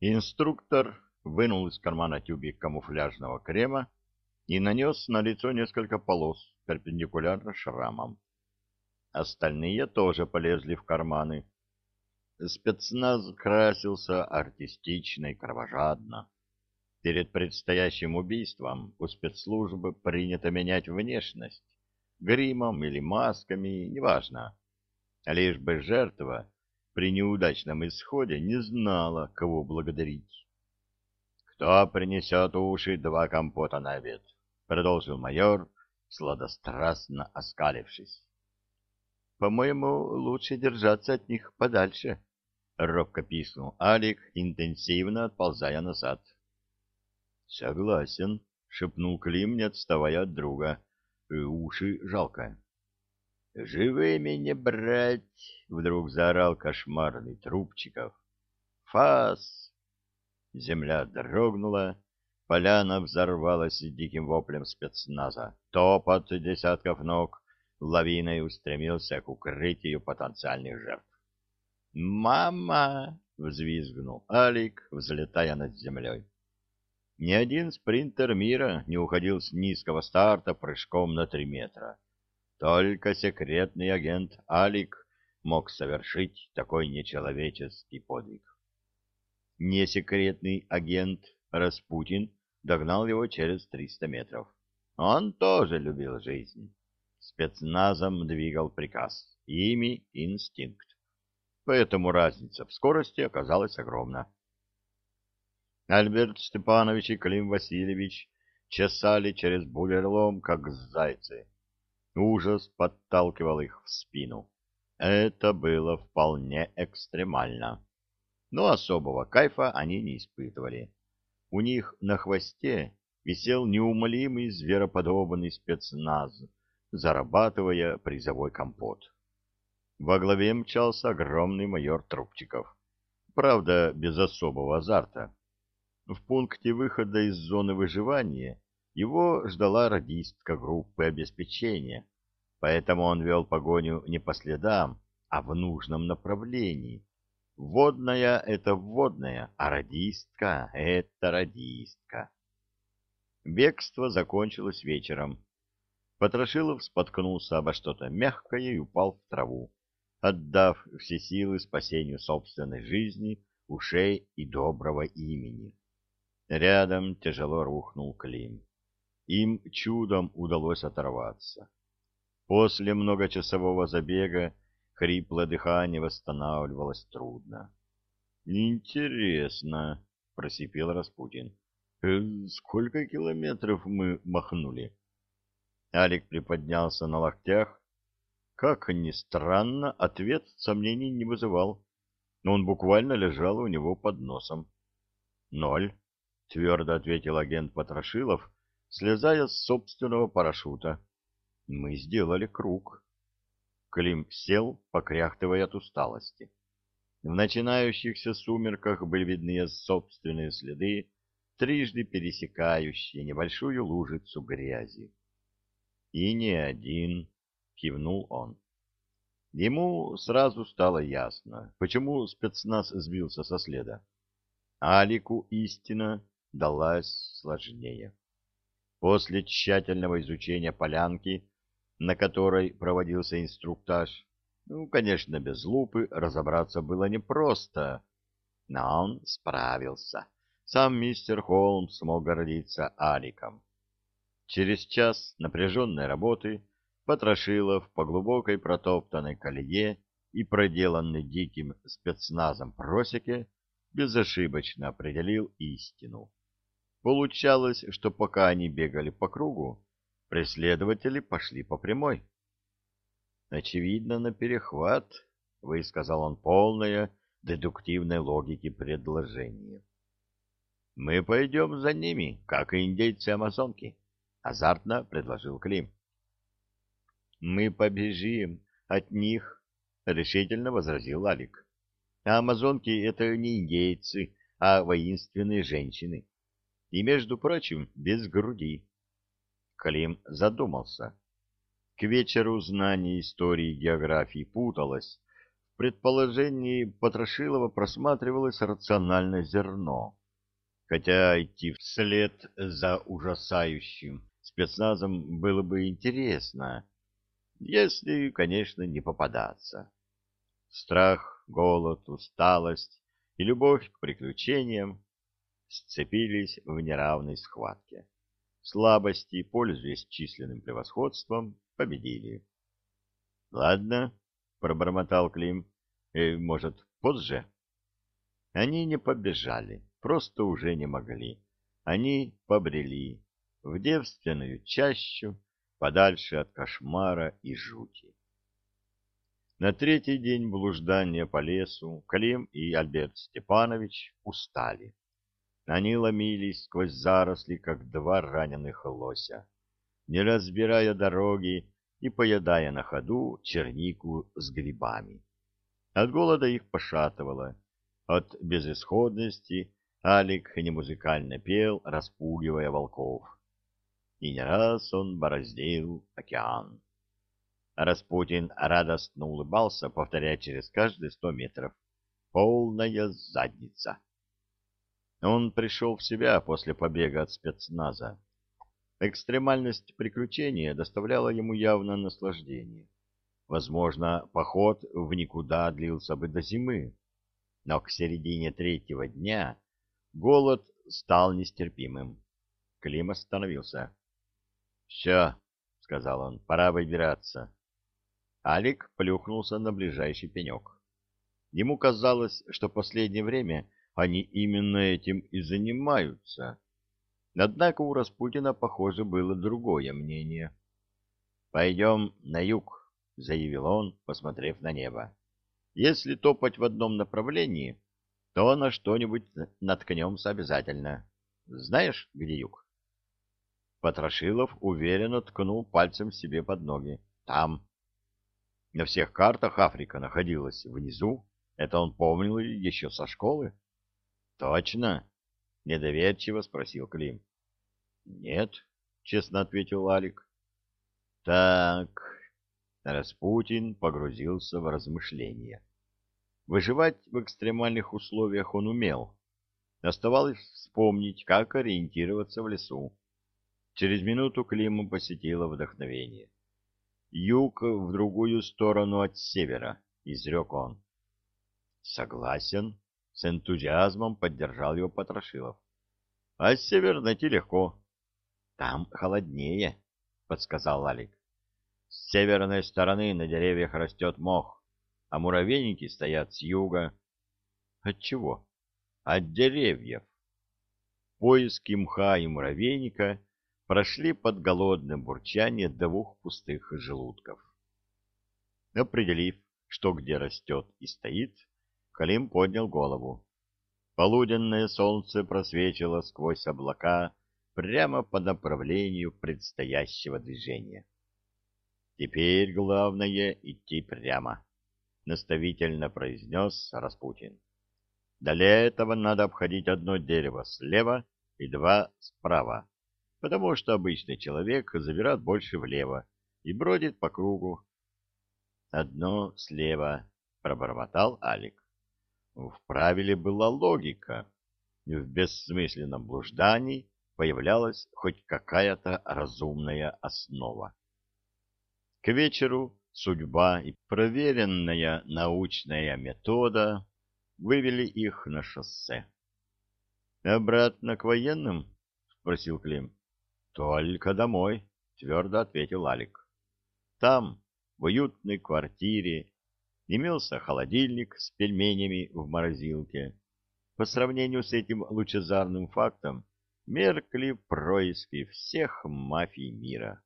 Инструктор вынул из кармана тюбик камуфляжного крема и нанес на лицо несколько полос, перпендикулярно шрамам. Остальные тоже полезли в карманы. Спецназ красился артистично и кровожадно. Перед предстоящим убийством у спецслужбы принято менять внешность, гримом или масками, неважно. Лишь бы жертва при неудачном исходе не знала, кого благодарить. «Кто принесет уши два компота на обед?» — продолжил майор, сладострастно оскалившись. «По-моему, лучше держаться от них подальше», — робко писнул Алик, интенсивно отползая назад. «Согласен», — шепнул Клим, не отставая от друга. «Уши жалко». «Живыми не брать!» — вдруг заорал кошмарный Трубчиков. «Фас!» Земля дрогнула, поляна взорвалась диким воплем спецназа. Топот десятков ног лавиной устремился к укрытию потенциальных жертв. «Мама!» — взвизгнул Алик, взлетая над землей. Ни один спринтер мира не уходил с низкого старта прыжком на три метра. Только секретный агент Алик мог совершить такой нечеловеческий подвиг. Несекретный агент Распутин догнал его через 300 метров. Он тоже любил жизнь. Спецназом двигал приказ, ими инстинкт. Поэтому разница в скорости оказалась огромна. Альберт Степанович и Клим Васильевич чесали через булерлом, как зайцы Ужас подталкивал их в спину. Это было вполне экстремально. Но особого кайфа они не испытывали. У них на хвосте висел неумолимый звероподобный спецназ, зарабатывая призовой компот. Во главе мчался огромный майор Трубчиков. Правда, без особого азарта. В пункте выхода из зоны выживания его ждала радистка группы обеспечения, поэтому он вел погоню не по следам, а в нужном направлении. Водная — это водная, а радистка — это радистка. Бегство закончилось вечером. Потрошилов споткнулся обо что-то мягкое и упал в траву, отдав все силы спасению собственной жизни, ушей и доброго имени. Рядом тяжело рухнул Клим. Им чудом удалось оторваться. После многочасового забега хриплое дыхание восстанавливалось трудно. «Интересно», — просипел Распутин, «э, сколько километров мы махнули?» Алик приподнялся на локтях. Как ни странно, ответ сомнений не вызывал. Но он буквально лежал у него под носом. «Ноль», — твердо ответил агент Потрошилов, слезая с собственного парашюта. Мы сделали круг. Клим сел, покряхтывая от усталости. В начинающихся сумерках были видны собственные следы, трижды пересекающие небольшую лужицу грязи. «И не один», — кивнул он. Ему сразу стало ясно, почему спецназ сбился со следа. Алику истина далась сложнее. После тщательного изучения полянки, на которой проводился инструктаж, ну, конечно, без лупы разобраться было непросто, но он справился. Сам мистер Холмс смог гордиться Аликом. Через час напряженной работы Потрошилов по глубокой протоптанной колее и проделанной диким спецназом просеке безошибочно определил истину. Получалось, что пока они бегали по кругу, преследователи пошли по прямой. «Очевидно, на перехват», — высказал он полное дедуктивной логики предложение. «Мы пойдем за ними, как и индейцы-амазонки», — азартно предложил Клим. «Мы побежим от них», — решительно возразил Алик. «А амазонки — это не индейцы, а воинственные женщины и, между прочим, без груди. Клим задумался. К вечеру знание истории и географии путалось. В предположении Потрошилова просматривалось рациональное зерно, хотя идти вслед за ужасающим спецназом было бы интересно, если, конечно, не попадаться. Страх, голод, усталость и любовь к приключениям сцепились в неравной схватке. Слабости, пользуясь численным превосходством, победили. — Ладно, — пробормотал Клим, э, — может, позже? Они не побежали, просто уже не могли. Они побрели в девственную чащу, подальше от кошмара и жути. На третий день блуждания по лесу Клим и Альберт Степанович устали. Они ломились сквозь заросли, как два раненых лося, не разбирая дороги и поедая на ходу чернику с грибами. От голода их пошатывало, от безысходности Алик немузыкально пел, распугивая волков. И не раз он бороздил океан. Распутин радостно улыбался, повторяя через каждые сто метров. «Полная задница!» Он пришел в себя после побега от спецназа. Экстремальность приключения доставляла ему явно наслаждение. Возможно, поход в никуда длился бы до зимы, но к середине третьего дня голод стал нестерпимым. Клим остановился. — Все, — сказал он, — пора выбираться. Алик плюхнулся на ближайший пенек. Ему казалось, что последнее время они именно этим и занимаются. Однако у Распутина, похоже, было другое мнение. «Пойдем на юг», — заявил он, посмотрев на небо. «Если топать в одном направлении, то на что-нибудь наткнемся обязательно. Знаешь, где юг?» Потрошилов уверенно ткнул пальцем себе под ноги. «Там». На всех картах Африка находилась внизу. Это он помнил еще со школы. Точно? Недоверчиво спросил Клим. Нет, честно ответил Алик. Так. Распутин погрузился в размышления. Выживать в экстремальных условиях он умел. Оставалось вспомнить, как ориентироваться в лесу. Через минуту Клима посетило вдохновение. Юг в другую сторону от севера, изрек он. Согласен, с энтузиазмом поддержал его Потрошилов. А с север найти легко. Там холоднее, подсказал Алик. С северной стороны на деревьях растет мох, а муравейники стоят с юга. От чего? От деревьев. Поиски мха и муравейника прошли под голодное бурчание двух пустых желудков. Определив, что где растет и стоит, Халим поднял голову. Полуденное солнце просвечило сквозь облака прямо по направлению предстоящего движения. «Теперь главное — идти прямо», — наставительно произнес Распутин. «Для этого надо обходить одно дерево слева и два справа потому что обычный человек забирает больше влево и бродит по кругу. «Одно слева», — пробормотал Алик. В правиле была логика. В бессмысленном блуждании появлялась хоть какая-то разумная основа. К вечеру судьба и проверенная научная метода вывели их на шоссе. «Обратно к военным?» — спросил Клим. Только домой, твердо ответил Алик. Там, в уютной квартире, имелся холодильник с пельменями в морозилке. По сравнению с этим лучезарным фактом меркли происки всех мафий мира.